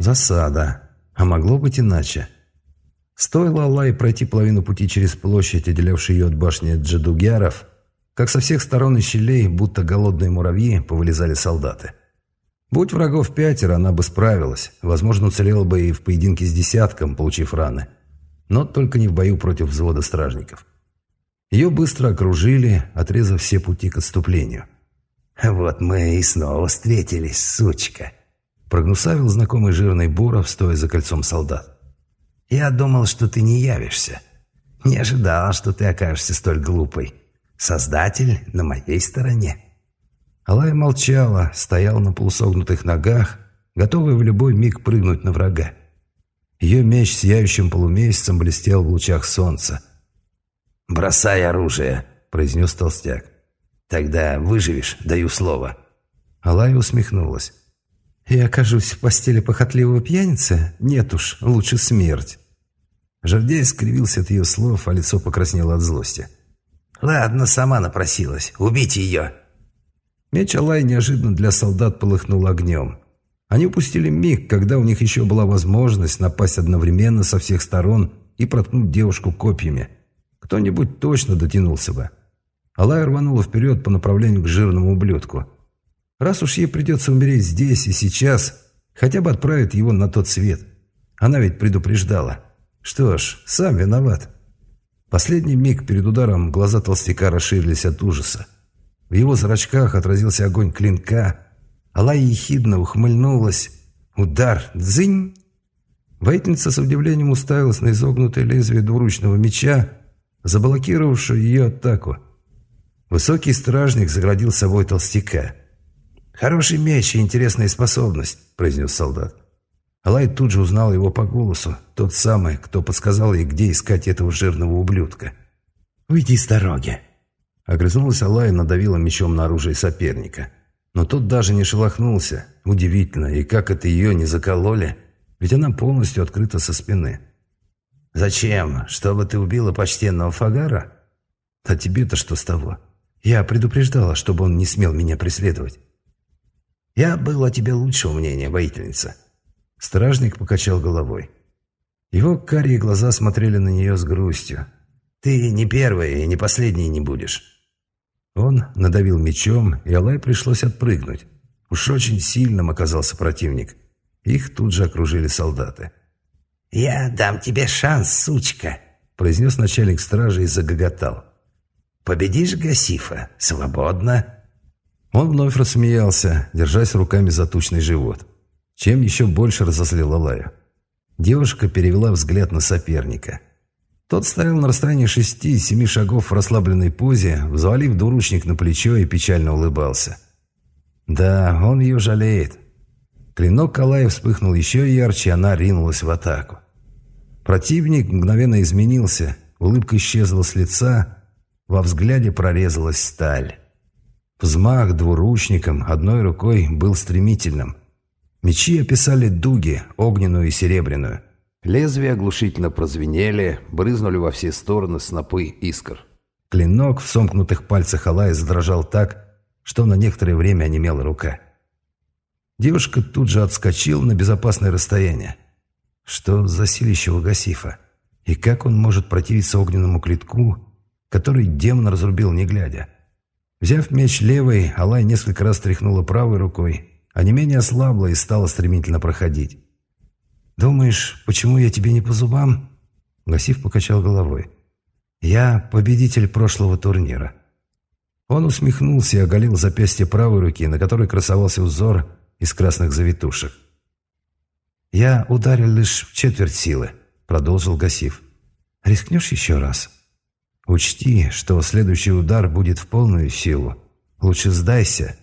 Засада. А могло быть иначе. Стоило Аллай пройти половину пути через площадь, отделявшую ее от башни Джадугяров, как со всех сторон и щелей, будто голодные муравьи, повылезали солдаты. Будь врагов пятеро, она бы справилась. Возможно, уцелела бы и в поединке с десятком, получив раны но только не в бою против взвода стражников. Ее быстро окружили, отрезав все пути к отступлению. «Вот мы и снова встретились, сучка!» Прогнусавил знакомый жирный Боров, стоя за кольцом солдат. «Я думал, что ты не явишься. Не ожидал, что ты окажешься столь глупой. Создатель на моей стороне». Алая молчала, стояла на полусогнутых ногах, готовая в любой миг прыгнуть на врага. Ее меч сияющим полумесяцем блестел в лучах солнца. «Бросай оружие», — произнес толстяк. «Тогда выживешь, даю слово». Алая усмехнулась. И окажусь в постели похотливого пьяницы, нет уж, лучше смерть». Жердяй скривился от ее слов, а лицо покраснело от злости. «Ладно, сама напросилась. Убить ее!» Меч Алай неожиданно для солдат полыхнул огнем. Они упустили миг, когда у них еще была возможность напасть одновременно со всех сторон и проткнуть девушку копьями. Кто-нибудь точно дотянулся бы. Алай рванула вперед по направлению к жирному ублюдку. Раз уж ей придется умереть здесь и сейчас, хотя бы отправит его на тот свет. Она ведь предупреждала. Что ж, сам виноват. Последний миг перед ударом глаза толстяка расширились от ужаса. В его зрачках отразился огонь клинка. Алай ехидно ухмыльнулась. Удар. Дзынь! Воительница с удивлением уставилась на изогнутое лезвие двуручного меча, заблокировавшую ее атаку. Высокий стражник заградил собой толстяка. «Хороший меч и интересная способность», — произнес солдат. Алай тут же узнал его по голосу, тот самый, кто подсказал ей, где искать этого жирного ублюдка. «Уйди с дороги!» Огрызнулась Алай и надавила мечом на оружие соперника. Но тот даже не шелохнулся. Удивительно, и как это ее не закололи, ведь она полностью открыта со спины. «Зачем? Чтобы ты убила почтенного Фагара?» «А тебе-то что с того? Я предупреждала, чтобы он не смел меня преследовать». «Я был о тебе лучшего мнения, воительница». Стражник покачал головой. Его карие глаза смотрели на нее с грустью. «Ты не первая и не последняя не будешь». Он надавил мечом, и Алай пришлось отпрыгнуть. Уж очень сильным оказался противник. Их тут же окружили солдаты. «Я дам тебе шанс, сучка», — произнес начальник стражи и загоготал. «Победишь Гасифа? Свободно!» Он вновь рассмеялся, держась руками за тучный живот, чем еще больше разозлил Алая. Девушка перевела взгляд на соперника. Тот стоял на расстоянии шести-семи шагов в расслабленной позе, взвалив двуручник на плечо и печально улыбался. Да, он ее жалеет. Клинок Калая вспыхнул еще ярче, она ринулась в атаку. Противник мгновенно изменился, улыбка исчезла с лица, во взгляде прорезалась сталь. Взмах двуручником одной рукой был стремительным. Мечи описали дуги, огненную и серебряную. Лезвия оглушительно прозвенели, брызнули во все стороны снопы искр. Клинок в сомкнутых пальцах Алая задрожал так, что на некоторое время онемела рука. Девушка тут же отскочила на безопасное расстояние. Что за силище Гасифа? И как он может противиться огненному клетку, который демон разрубил не глядя? Взяв меч левой, Алай несколько раз тряхнула правой рукой, а не менее ослабла и стала стремительно проходить. «Думаешь, почему я тебе не по зубам?» Гасив покачал головой. «Я победитель прошлого турнира». Он усмехнулся и оголил запястье правой руки, на которой красовался узор из красных завитушек. «Я ударил лишь в четверть силы», — продолжил Гасив. «Рискнешь еще раз?» Учти, что следующий удар будет в полную силу. Лучше сдайся.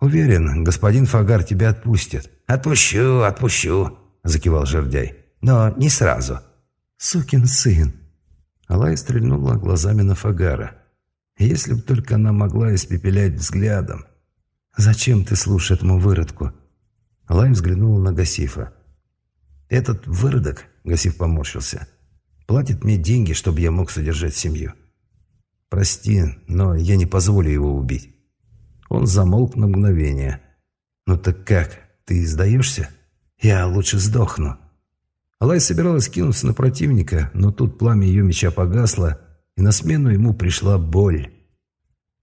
Уверен, господин Фагар тебя отпустит. Отпущу, отпущу, закивал жердяй. Но не сразу. Сукин сын. Алай стрельнула глазами на Фагара. Если бы только она могла испепелять взглядом. «Зачем ты слушаешь этому выродку?» Алай взглянула на Гасифа. «Этот выродок», — Гасиф поморщился, — Платит мне деньги, чтобы я мог содержать семью. Прости, но я не позволю его убить. Он замолк на мгновение. Ну так как, ты сдаешься? Я лучше сдохну. Алай собиралась кинуться на противника, но тут пламя ее меча погасло, и на смену ему пришла боль.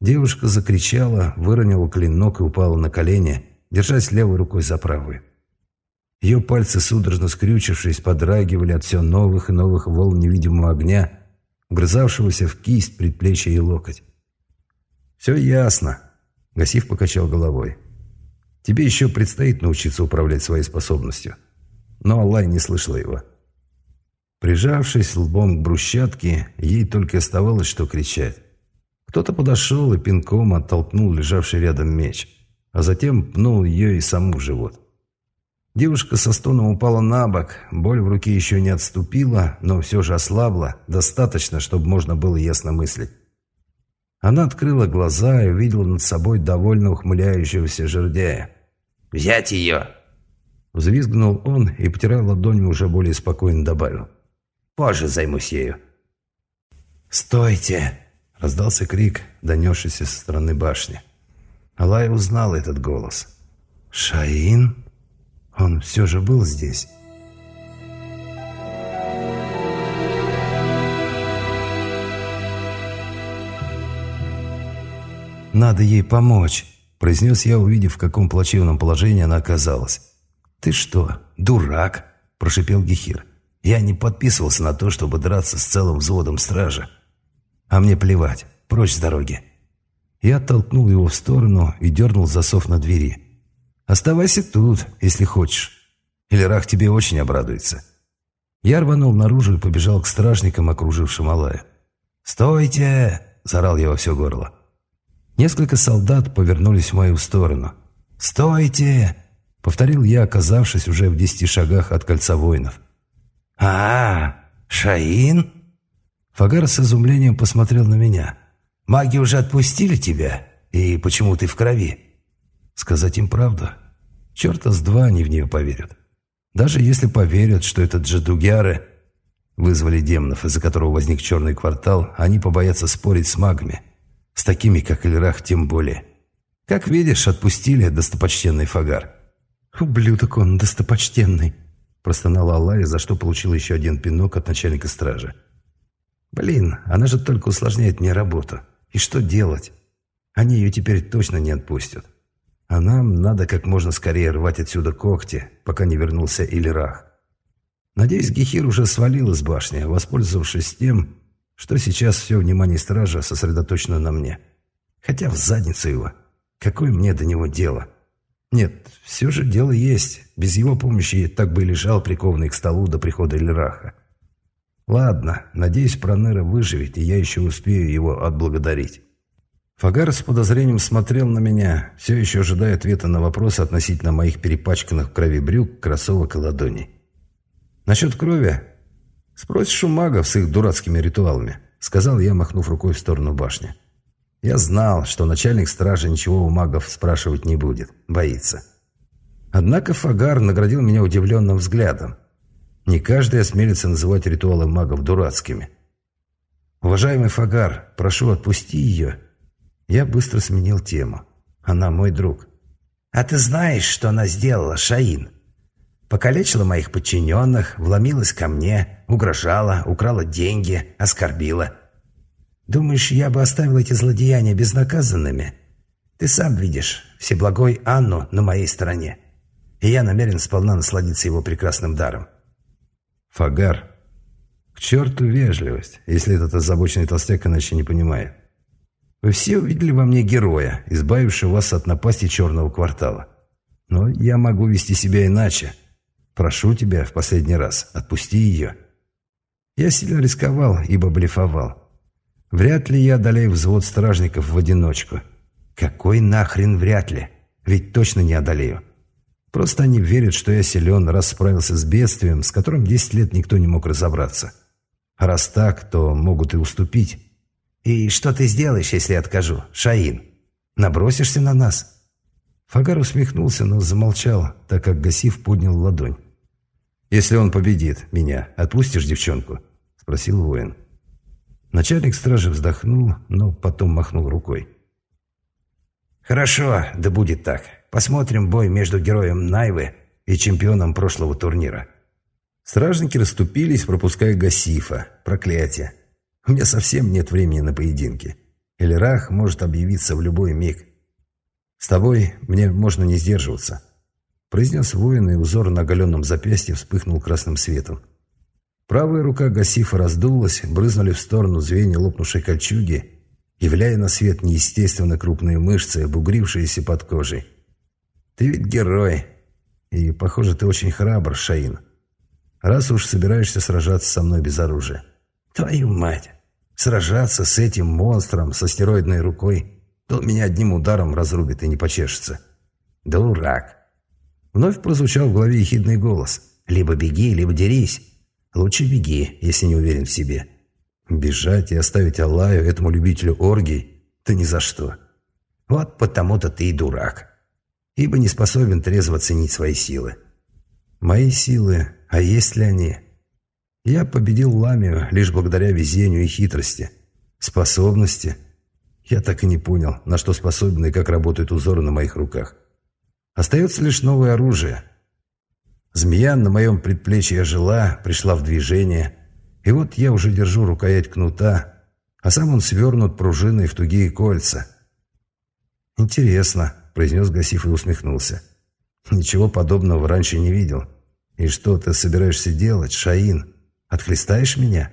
Девушка закричала, выронила клинок и упала на колени, держась левой рукой за правую. Ее пальцы, судорожно скрючившись, подрагивали от все новых и новых волн невидимого огня, угрызавшегося в кисть, предплечье и локоть. «Все ясно», — Гасив покачал головой. «Тебе еще предстоит научиться управлять своей способностью». Но Аллай не слышала его. Прижавшись лбом к брусчатке, ей только оставалось, что кричать. Кто-то подошел и пинком оттолкнул лежавший рядом меч, а затем пнул ее и саму в живот. Девушка со стоном упала на бок, боль в руке еще не отступила, но все же ослабла, достаточно, чтобы можно было ясно мыслить. Она открыла глаза и увидела над собой довольно ухмыляющегося жердяя. «Взять ее!» Взвизгнул он и, потирая ладонью, уже более спокойно добавил. «Позже займусь ею». «Стойте!» – раздался крик, донесшийся со стороны башни. Алай узнал этот голос. «Шаин? Он все же был здесь?» «Надо ей помочь», – произнес я, увидев, в каком плачевном положении она оказалась. «Ты что, дурак?» – прошипел Гехир. «Я не подписывался на то, чтобы драться с целым взводом стража. А мне плевать, прочь с дороги». Я оттолкнул его в сторону и дернул засов на двери. «Оставайся тут, если хочешь. Или Рах тебе очень обрадуется». Я рванул наружу и побежал к стражникам, окружившим Алая. «Стойте!» – заорал я во все горло. Несколько солдат повернулись в мою сторону. «Стойте!» — повторил я, оказавшись уже в десяти шагах от кольца воинов. «А, Шаин?» Фагар с изумлением посмотрел на меня. «Маги уже отпустили тебя? И почему ты в крови?» Сказать им правду? Черта с два они в нее поверят. Даже если поверят, что это джадугяры вызвали демонов, из-за которого возник черный квартал, они побоятся спорить с магами. С такими, как Эльрах, тем более. Как видишь, отпустили достопочтенный Фагар. «Ублюдок он, достопочтенный!» Простонала Аллая, за что получил еще один пинок от начальника стражи. «Блин, она же только усложняет мне работу. И что делать? Они ее теперь точно не отпустят. А нам надо как можно скорее рвать отсюда когти, пока не вернулся Илирах. Надеюсь, Гехир уже свалил из башни, воспользовавшись тем, что сейчас все внимание стража сосредоточено на мне. Хотя в задницу его. Какое мне до него дело? Нет, все же дело есть. Без его помощи я так бы и лежал прикованный к столу до прихода Эльраха. Ладно, надеюсь, Проныра выживет, и я еще успею его отблагодарить. Фагар с подозрением смотрел на меня, все еще ожидая ответа на вопросы относительно моих перепачканных в крови брюк, кроссовок и ладоней. Насчет крови «Спросишь у магов с их дурацкими ритуалами», — сказал я, махнув рукой в сторону башни. Я знал, что начальник стражи ничего у магов спрашивать не будет, боится. Однако Фагар наградил меня удивленным взглядом. Не каждый осмелится называть ритуалы магов дурацкими. «Уважаемый Фагар, прошу, отпусти ее». Я быстро сменил тему. Она мой друг. «А ты знаешь, что она сделала, Шаин?» Покалечила моих подчиненных, вломилась ко мне, угрожала, украла деньги, оскорбила. Думаешь, я бы оставил эти злодеяния безнаказанными? Ты сам видишь, всеблагой Анну на моей стороне. И я намерен сполна насладиться его прекрасным даром. Фагар. К черту вежливость, если этот озабоченный толстяк иначе не понимает. Вы все увидели во мне героя, избавившего вас от напасти черного квартала. Но я могу вести себя иначе. Прошу тебя в последний раз, отпусти ее». Я сильно рисковал, ибо блефовал. Вряд ли я одолею взвод стражников в одиночку. Какой нахрен вряд ли? Ведь точно не одолею. Просто они верят, что я силен, раз справился с бедствием, с которым 10 лет никто не мог разобраться. А раз так, то могут и уступить. «И что ты сделаешь, если откажу, Шаин? Набросишься на нас?» Фагар усмехнулся, но замолчал, так как Гасив поднял ладонь. «Если он победит меня, отпустишь девчонку?» – спросил воин. Начальник стражи вздохнул, но потом махнул рукой. «Хорошо, да будет так. Посмотрим бой между героем Найвы и чемпионом прошлого турнира». Стражники расступились, пропуская Гасифа. Проклятие. У меня совсем нет времени на поединки. Эльрах может объявиться в любой миг. С тобой мне можно не сдерживаться произнес воин, и узор на оголенном запястье вспыхнул красным светом. Правая рука Гасифа раздулась, брызнули в сторону звенья лопнувшей кольчуги, являя на свет неестественно крупные мышцы, обугрившиеся под кожей. «Ты ведь герой, и, похоже, ты очень храбр, Шаин. Раз уж собираешься сражаться со мной без оружия». «Твою мать! Сражаться с этим монстром со стероидной рукой, то меня одним ударом разрубит и не почешется. Дурак!» Вновь прозвучал в голове ехидный голос. «Либо беги, либо дерись. Лучше беги, если не уверен в себе. Бежать и оставить Аллаю, этому любителю оргий, ты ни за что». «Вот потому-то ты и дурак». ибо не способен трезво ценить свои силы. Мои силы, а есть ли они? Я победил Ламию лишь благодаря везению и хитрости. Способности? Я так и не понял, на что способны и как работают узоры на моих руках. Остается лишь новое оружие. Змея на моем предплечье жила, пришла в движение. И вот я уже держу рукоять кнута, а сам он свернут пружиной в тугие кольца. «Интересно», — произнес Гасиф и усмехнулся. «Ничего подобного раньше не видел. И что ты собираешься делать, Шаин? Отхлестаешь меня?»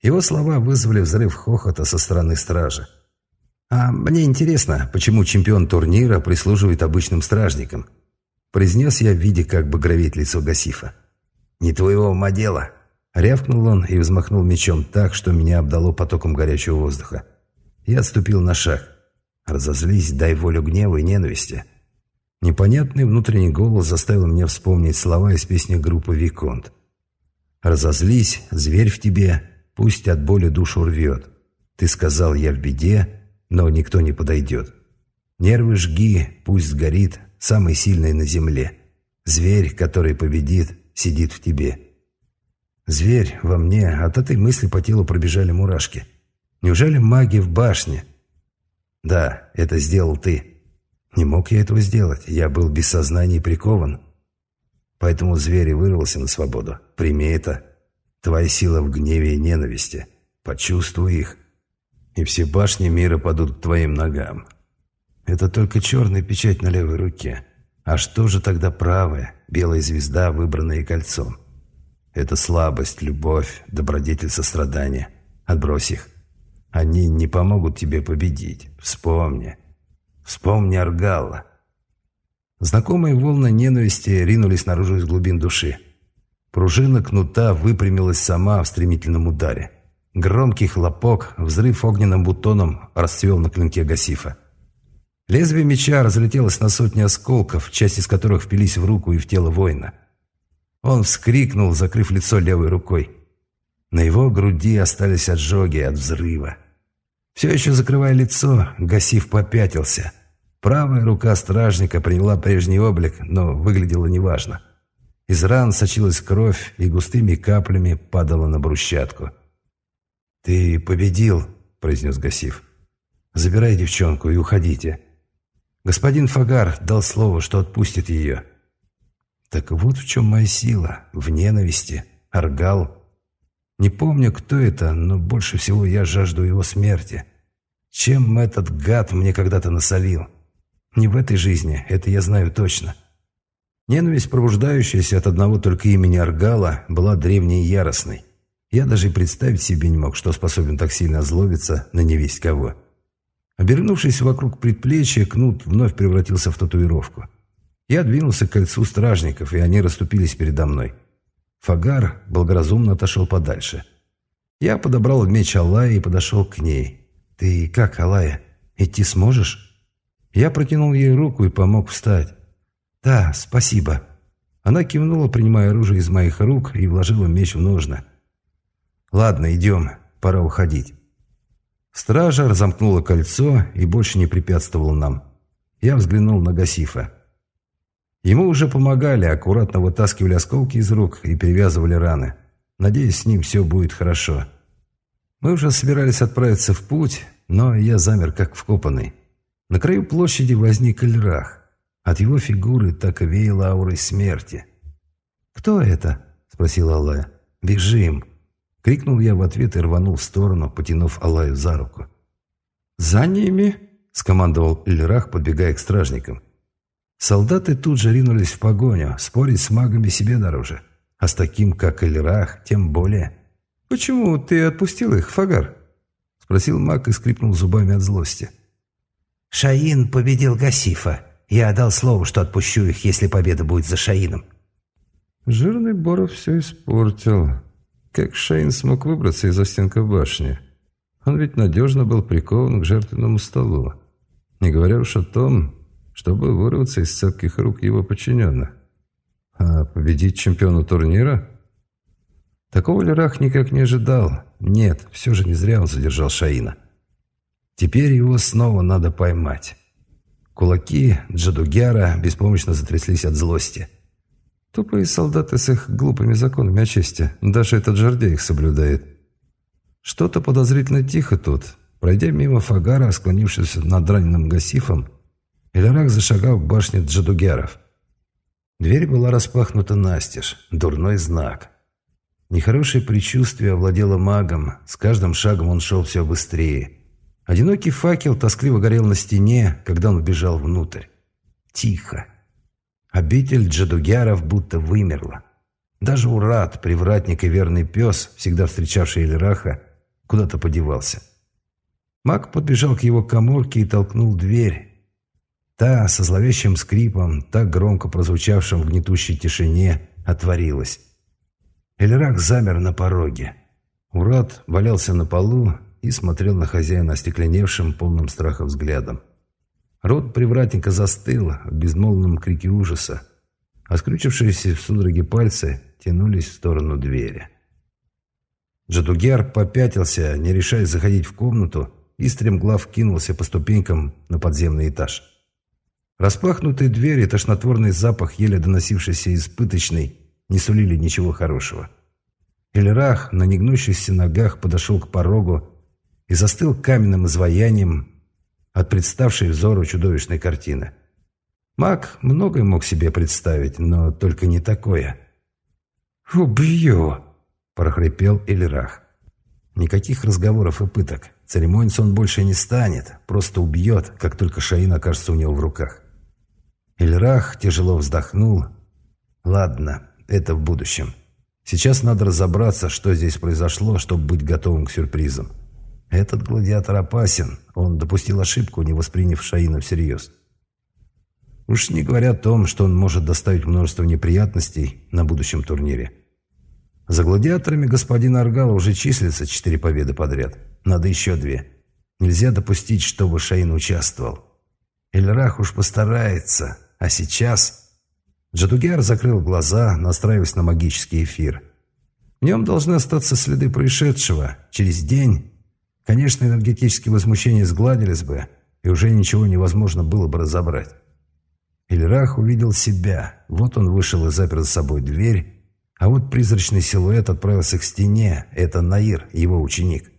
Его слова вызвали взрыв хохота со стороны стражи. «А мне интересно, почему чемпион турнира прислуживает обычным стражникам?» Произнес я в виде как бы гровить лицо Гасифа. «Не твоего ума дело!» Рявкнул он и взмахнул мечом так, что меня обдало потоком горячего воздуха. Я отступил на шаг. «Разозлись, дай волю гневу и ненависти». Непонятный внутренний голос заставил меня вспомнить слова из песни группы «Виконт». «Разозлись, зверь в тебе, пусть от боли душу рвет. Ты сказал, я в беде, но никто не подойдет. Нервы жги, пусть сгорит, самый сильный на земле. Зверь, который победит, сидит в тебе. Зверь во мне, от этой мысли по телу пробежали мурашки. Неужели маги в башне? Да, это сделал ты. Не мог я этого сделать, я был без сознания прикован. Поэтому зверь и вырвался на свободу. Прими это. Твоя сила в гневе и ненависти. Почувствуй их и все башни мира падут к твоим ногам. Это только черная печать на левой руке. А что же тогда правая, белая звезда, выбранная кольцом? Это слабость, любовь, добродетель, сострадание. Отбрось их. Они не помогут тебе победить. Вспомни. Вспомни Аргала. Знакомые волны ненависти ринулись наружу из глубин души. Пружина кнута выпрямилась сама в стремительном ударе. Громкий хлопок, взрыв огненным бутоном расцвел на клинке Гасифа. Лезвие меча разлетелось на сотни осколков, часть из которых впились в руку и в тело воина. Он вскрикнул, закрыв лицо левой рукой. На его груди остались отжоги от взрыва. Все еще закрывая лицо, Гасиф попятился. Правая рука стражника приняла прежний облик, но выглядела неважно. Из ран сочилась кровь и густыми каплями падала на брусчатку. «Ты победил», — произнес Гасиф. «Забирай девчонку и уходите». Господин Фагар дал слово, что отпустит ее. Так вот в чем моя сила. В ненависти. Аргал. Не помню, кто это, но больше всего я жажду его смерти. Чем этот гад мне когда-то насолил? Не в этой жизни, это я знаю точно. Ненависть, пробуждающаяся от одного только имени Аргала, была древней и яростной. Я даже представить себе не мог, что способен так сильно озлобиться на невесть кого. Обернувшись вокруг предплечья, кнут вновь превратился в татуировку. Я двинулся к кольцу стражников, и они расступились передо мной. Фагар благоразумно отошел подальше. Я подобрал меч Алая и подошел к ней. «Ты как, Алая, идти сможешь?» Я протянул ей руку и помог встать. «Да, спасибо». Она кивнула, принимая оружие из моих рук, и вложила меч в ножны. «Ладно, идем, пора уходить». Стража разомкнула кольцо и больше не препятствовала нам. Я взглянул на Гасифа. Ему уже помогали, аккуратно вытаскивали осколки из рук и перевязывали раны. Надеюсь, с ним все будет хорошо. Мы уже собирались отправиться в путь, но я замер как вкопанный. На краю площади возник Эльрах. От его фигуры так и веяло аурой смерти. «Кто это?» – спросила Аллая. «Бежим!» Крикнул я в ответ и рванул в сторону, потянув Алаю за руку. «За ними!» – скомандовал Эльрах, подбегая к стражникам. Солдаты тут же ринулись в погоню, спорить с магами себе дороже. А с таким, как Эльрах, тем более. «Почему ты отпустил их, Фагар?» – спросил маг и скрипнул зубами от злости. «Шаин победил Гасифа. Я дал слово, что отпущу их, если победа будет за Шаином». «Жирный Боров все испортил», как Шейн смог выбраться из застенка башни? Он ведь надежно был прикован к жертвенному столу. Не говоря уж о том, чтобы вырваться из цепких рук его подчиненных. А победить чемпиона турнира? Такого Лерах никак не ожидал. Нет, все же не зря он задержал Шаина. Теперь его снова надо поймать. Кулаки Джадугяра беспомощно затряслись от злости. Тупые солдаты с их глупыми законами о чести. Даже этот жердя их соблюдает. Что-то подозрительно тихо тут. Пройдя мимо Фагара, склонившись над раненым Гасифом, Эльрак зашагал к башне Джадугяров. Дверь была распахнута настежь. Дурной знак. Нехорошее предчувствие овладело магом. С каждым шагом он шел все быстрее. Одинокий факел тоскливо горел на стене, когда он убежал внутрь. Тихо. Обитель Джадугяров будто вымерла. Даже Урат, привратник и верный пес, всегда встречавший Эльраха, куда-то подевался. Маг подбежал к его коморке и толкнул дверь. Та, со зловещим скрипом, так громко прозвучавшим в гнетущей тишине, отворилась. Эльрах замер на пороге. Урат валялся на полу и смотрел на хозяина остекленевшим, полным страха взглядом. Рот привратника застыл в безмолвном крике ужаса, а скрючившиеся в судороге пальцы тянулись в сторону двери. Джадугер попятился, не решаясь заходить в комнату, и стремглав кинулся по ступенькам на подземный этаж. Распахнутые двери и тошнотворный запах, еле доносившийся из пыточной, не сулили ничего хорошего. Эльрах на негнущихся ногах подошел к порогу и застыл каменным изваянием, от представшей взору чудовищной картины. Маг многое мог себе представить, но только не такое. «Убью!» – прохрипел Эльрах. Никаких разговоров и пыток. Церемониться он больше не станет, просто убьет, как только Шаин окажется у него в руках. Эльрах тяжело вздохнул. «Ладно, это в будущем. Сейчас надо разобраться, что здесь произошло, чтобы быть готовым к сюрпризам». Этот гладиатор опасен. Он допустил ошибку, не восприняв Шаина всерьез. Уж не говоря о том, что он может доставить множество неприятностей на будущем турнире. За гладиаторами господина Аргала уже числится четыре победы подряд. Надо еще две. Нельзя допустить, чтобы Шаин участвовал. Эльрах уж постарается. А сейчас... Джадугяр закрыл глаза, настраиваясь на магический эфир. В нем должны остаться следы происшедшего. Через день Конечно, энергетические возмущения сгладились бы, и уже ничего невозможно было бы разобрать. Ильрах увидел себя. Вот он вышел и запер за собой дверь, а вот призрачный силуэт отправился к стене. Это Наир, его ученик.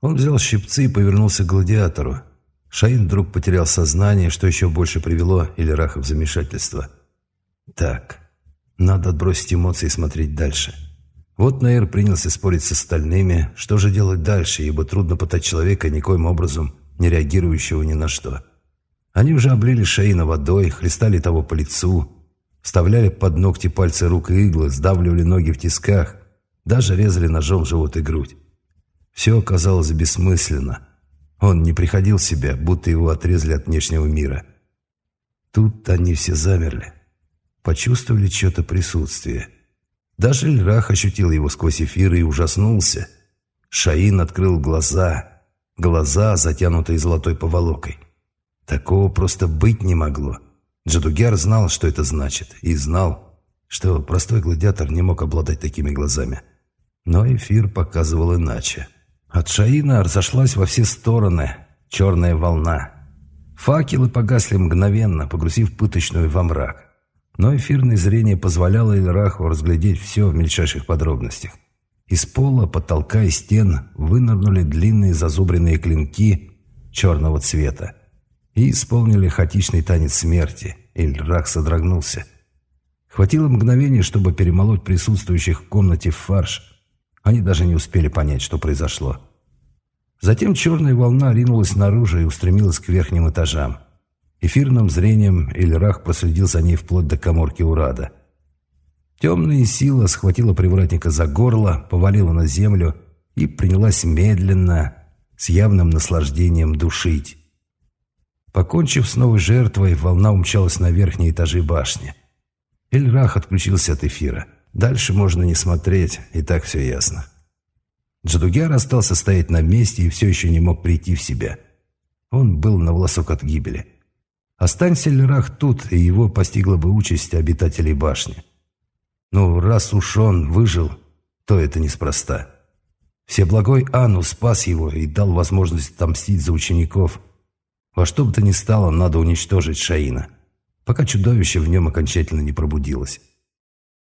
Он взял щипцы и повернулся к гладиатору. Шаин вдруг потерял сознание, что еще больше привело Ильраха в замешательство. Так, надо отбросить эмоции и смотреть дальше. Вот Нейр принялся спорить с остальными, что же делать дальше, ибо трудно пытать человека никоим образом, не реагирующего ни на что. Они уже облили Шейна водой, хлестали того по лицу, вставляли под ногти пальцы рук и иглы, сдавливали ноги в тисках, даже резали ножом живот и грудь. Все оказалось бессмысленно. Он не приходил в себя, будто его отрезали от внешнего мира. Тут они все замерли, почувствовали чье-то присутствие – даже Льрах ощутил его сквозь эфир и ужаснулся. Шаин открыл глаза, глаза, затянутые золотой поволокой. Такого просто быть не могло. Джадугяр знал, что это значит, и знал, что простой гладиатор не мог обладать такими глазами. Но эфир показывал иначе. От Шаина разошлась во все стороны черная волна. Факелы погасли мгновенно, погрузив пыточную во мрак. Но эфирное зрение позволяло Эльраху разглядеть все в мельчайших подробностях. Из пола, потолка и стен вынырнули длинные зазубренные клинки черного цвета и исполнили хаотичный танец смерти. Эльрах содрогнулся. Хватило мгновения, чтобы перемолоть присутствующих в комнате в фарш. Они даже не успели понять, что произошло. Затем черная волна ринулась наружу и устремилась к верхним этажам. Эфирным зрением Эльрах проследил за ней вплоть до коморки Урада. Темная сила схватила привратника за горло, повалила на землю и принялась медленно, с явным наслаждением душить. Покончив с новой жертвой, волна умчалась на верхние этажи башни. Эльрах отключился от эфира. Дальше можно не смотреть, и так все ясно. Джадугяр остался стоять на месте и все еще не мог прийти в себя. Он был на волосок от гибели. Останься Лерах тут, и его постигла бы участь обитателей башни. Но раз уж он выжил, то это неспроста. Всеблагой Анну спас его и дал возможность отомстить за учеников. Во что бы то ни стало, надо уничтожить Шаина, пока чудовище в нем окончательно не пробудилось.